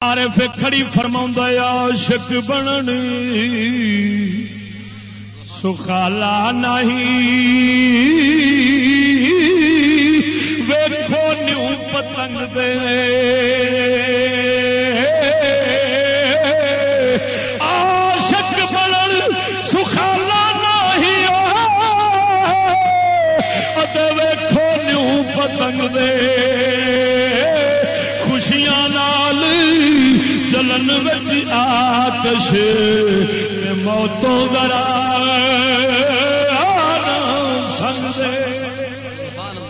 Are فے کھڑی فرما عاشق بنن سخالا نہیں۔ ویکھو نیو پتنگ دے۔ عاشق بنن، سخالا نہیں۔ ادے ویکھو نیو پتنگ دے۔ جلن بچ آتش موتوں ذرا سنگ دے۔